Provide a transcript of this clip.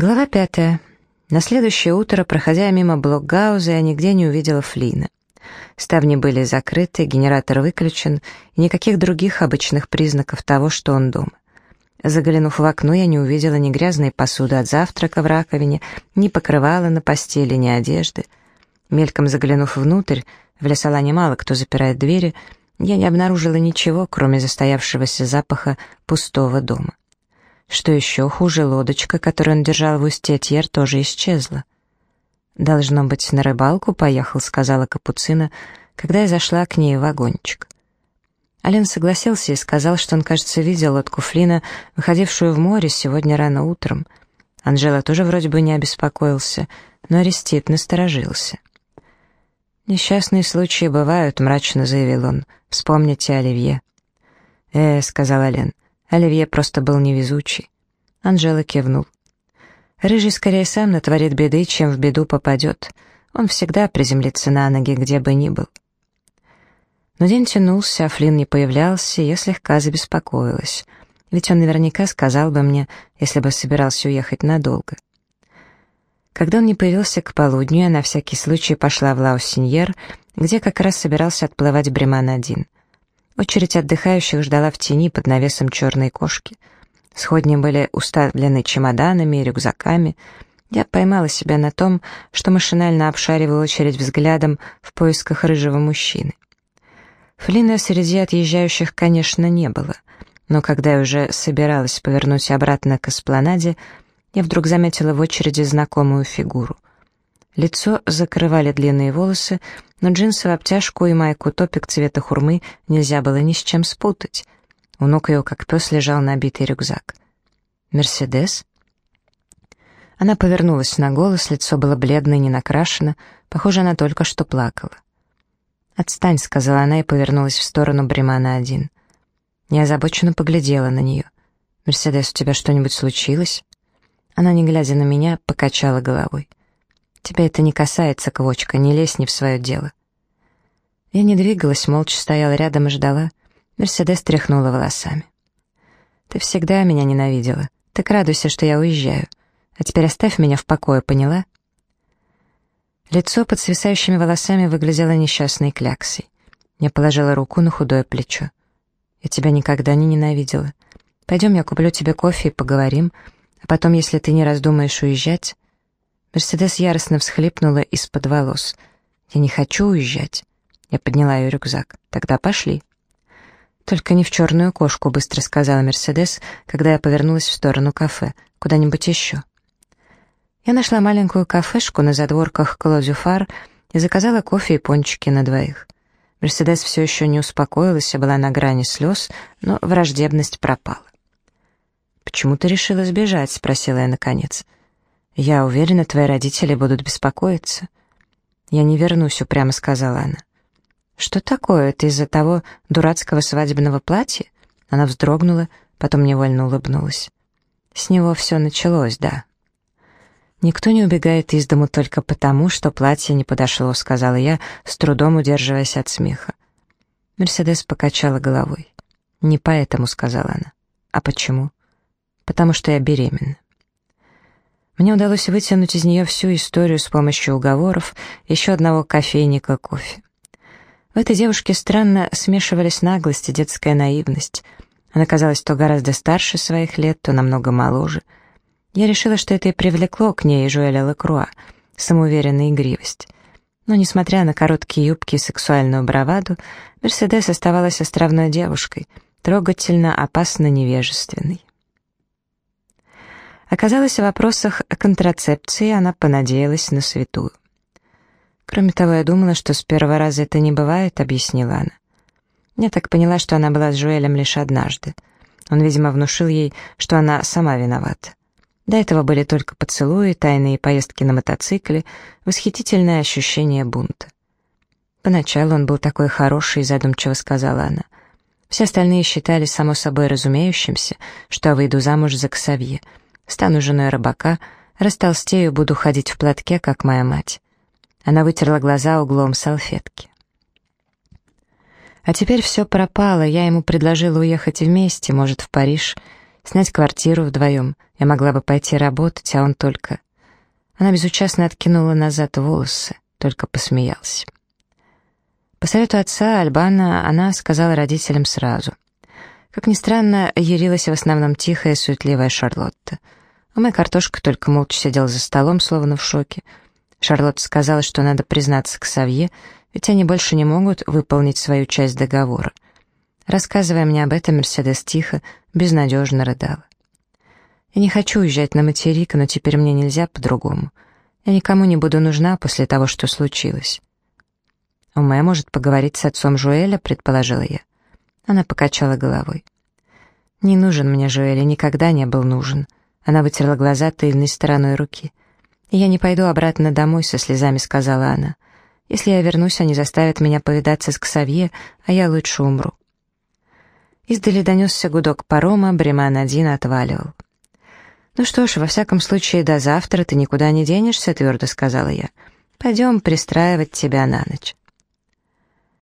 Глава пятая. На следующее утро, проходя мимо блокгауза, я нигде не увидела Флина. Ставни были закрыты, генератор выключен, и никаких других обычных признаков того, что он дома. Заглянув в окно, я не увидела ни грязной посуды от завтрака в раковине, ни покрывала на постели, ни одежды. Мельком заглянув внутрь, в лесолане мало кто запирает двери, я не обнаружила ничего, кроме застоявшегося запаха пустого дома. Что еще хуже, лодочка, которую он держал в устье Тьер, тоже исчезла. «Должно быть, на рыбалку поехал», — сказала Капуцина, когда я зашла к ней в вагончик. Ален согласился и сказал, что он, кажется, видел лодку Флина, выходившую в море сегодня рано утром. Анжела тоже вроде бы не обеспокоился, но Арестит насторожился. «Несчастные случаи бывают», — мрачно заявил он. «Вспомните Оливье». «Э», — сказал Ален, — «Оливье просто был невезучий». Анжела кивнул. «Рыжий скорее сам натворит беды, чем в беду попадет. Он всегда приземлится на ноги, где бы ни был». Но день тянулся, а Флинн не появлялся, и я слегка забеспокоилась. Ведь он наверняка сказал бы мне, если бы собирался уехать надолго. Когда он не появился к полудню, я на всякий случай пошла в Лаусиньер, где как раз собирался отплывать Бреман-1. Очередь отдыхающих ждала в тени под навесом черной кошки. Сходни были уставлены чемоданами и рюкзаками. Я поймала себя на том, что машинально обшаривала очередь взглядом в поисках рыжего мужчины. Флина среди отъезжающих, конечно, не было, но когда я уже собиралась повернуть обратно к эспланаде, я вдруг заметила в очереди знакомую фигуру. Лицо закрывали длинные волосы, но джинсы в обтяжку и майку-топик цвета хурмы нельзя было ни с чем спутать. У ног ее, как пес, лежал набитый рюкзак. «Мерседес?» Она повернулась на голос, лицо было бледно и не накрашено, похоже, она только что плакала. «Отстань», — сказала она и повернулась в сторону Бремана-1. Я озабоченно поглядела на нее. «Мерседес, у тебя что-нибудь случилось?» Она, не глядя на меня, покачала головой. «Тебя это не касается, Квочка, не лезь не в свое дело». Я не двигалась, молча стояла рядом и ждала. Мерседес тряхнула волосами. «Ты всегда меня ненавидела. Так радуйся, что я уезжаю. А теперь оставь меня в покое, поняла?» Лицо под свисающими волосами выглядело несчастной кляксой. Я положила руку на худое плечо. «Я тебя никогда не ненавидела. Пойдем, я куплю тебе кофе и поговорим, а потом, если ты не раздумаешь уезжать...» Мерседес яростно всхлипнула из-под волос. «Я не хочу уезжать». Я подняла ее рюкзак. «Тогда пошли». «Только не в черную кошку», — быстро сказала Мерседес, когда я повернулась в сторону кафе. «Куда-нибудь еще». Я нашла маленькую кафешку на задворках Клозюфар и заказала кофе и пончики на двоих. Мерседес все еще не успокоилась, а была на грани слез, но враждебность пропала. «Почему ты решила сбежать?» — спросила я наконец. «Я уверена, твои родители будут беспокоиться». «Я не вернусь», — упрямо сказала она. «Что такое? Это из-за того дурацкого свадебного платья?» Она вздрогнула, потом невольно улыбнулась. «С него все началось, да». «Никто не убегает из дому только потому, что платье не подошло», — сказала я, с трудом удерживаясь от смеха. Мерседес покачала головой. «Не поэтому», — сказала она. «А почему?» «Потому что я беременна». Мне удалось вытянуть из нее всю историю с помощью уговоров, еще одного кофейника кофе. В этой девушке странно смешивались наглость и детская наивность. Она казалась то гораздо старше своих лет, то намного моложе — я решила, что это и привлекло к ней Жуэля Лакруа, самоуверенная игривость. Но, несмотря на короткие юбки и сексуальную браваду, Мерседес оставалась островной девушкой, трогательно, опасно невежественной. Оказалось, в вопросах контрацепции она понадеялась на святую. Кроме того, я думала, что с первого раза это не бывает, объяснила она. Я так поняла, что она была с Жуэлем лишь однажды. Он, видимо, внушил ей, что она сама виновата. До этого были только поцелуи, тайные поездки на мотоцикле, восхитительное ощущение бунта. Поначалу он был такой хороший, задумчиво сказала она. Все остальные считали само собой разумеющимся, что выйду замуж за Ксавье, стану женой рыбака, растолстею, буду ходить в платке, как моя мать. Она вытерла глаза углом салфетки. А теперь все пропало, я ему предложила уехать вместе, может, в Париж, Снять квартиру вдвоем. Я могла бы пойти работать, а он только... Она безучастно откинула назад волосы, только посмеялась. По совету отца Альбана она сказала родителям сразу. Как ни странно, ярилась в основном тихая, суетливая Шарлотта. А моя картошка только молча сидела за столом, словно в шоке. Шарлотта сказала, что надо признаться к Савье, ведь они больше не могут выполнить свою часть договора. Рассказывая мне об этом, Мерседес тихо, безнадежно рыдала. Я не хочу уезжать на материк, но теперь мне нельзя по-другому. Я никому не буду нужна после того, что случилось. «Умэ может поговорить с отцом Жуэля», — предположила я. Она покачала головой. «Не нужен мне Жуэль, никогда не был нужен». Она вытерла глаза тыльной стороной руки. «Я не пойду обратно домой», — со слезами сказала она. «Если я вернусь, они заставят меня повидаться с Ксавье, а я лучше умру». Издали донесся гудок парома, Бреман-1 отваливал. «Ну что ж, во всяком случае, до завтра ты никуда не денешься», — твердо сказала я. «Пойдем пристраивать тебя на ночь».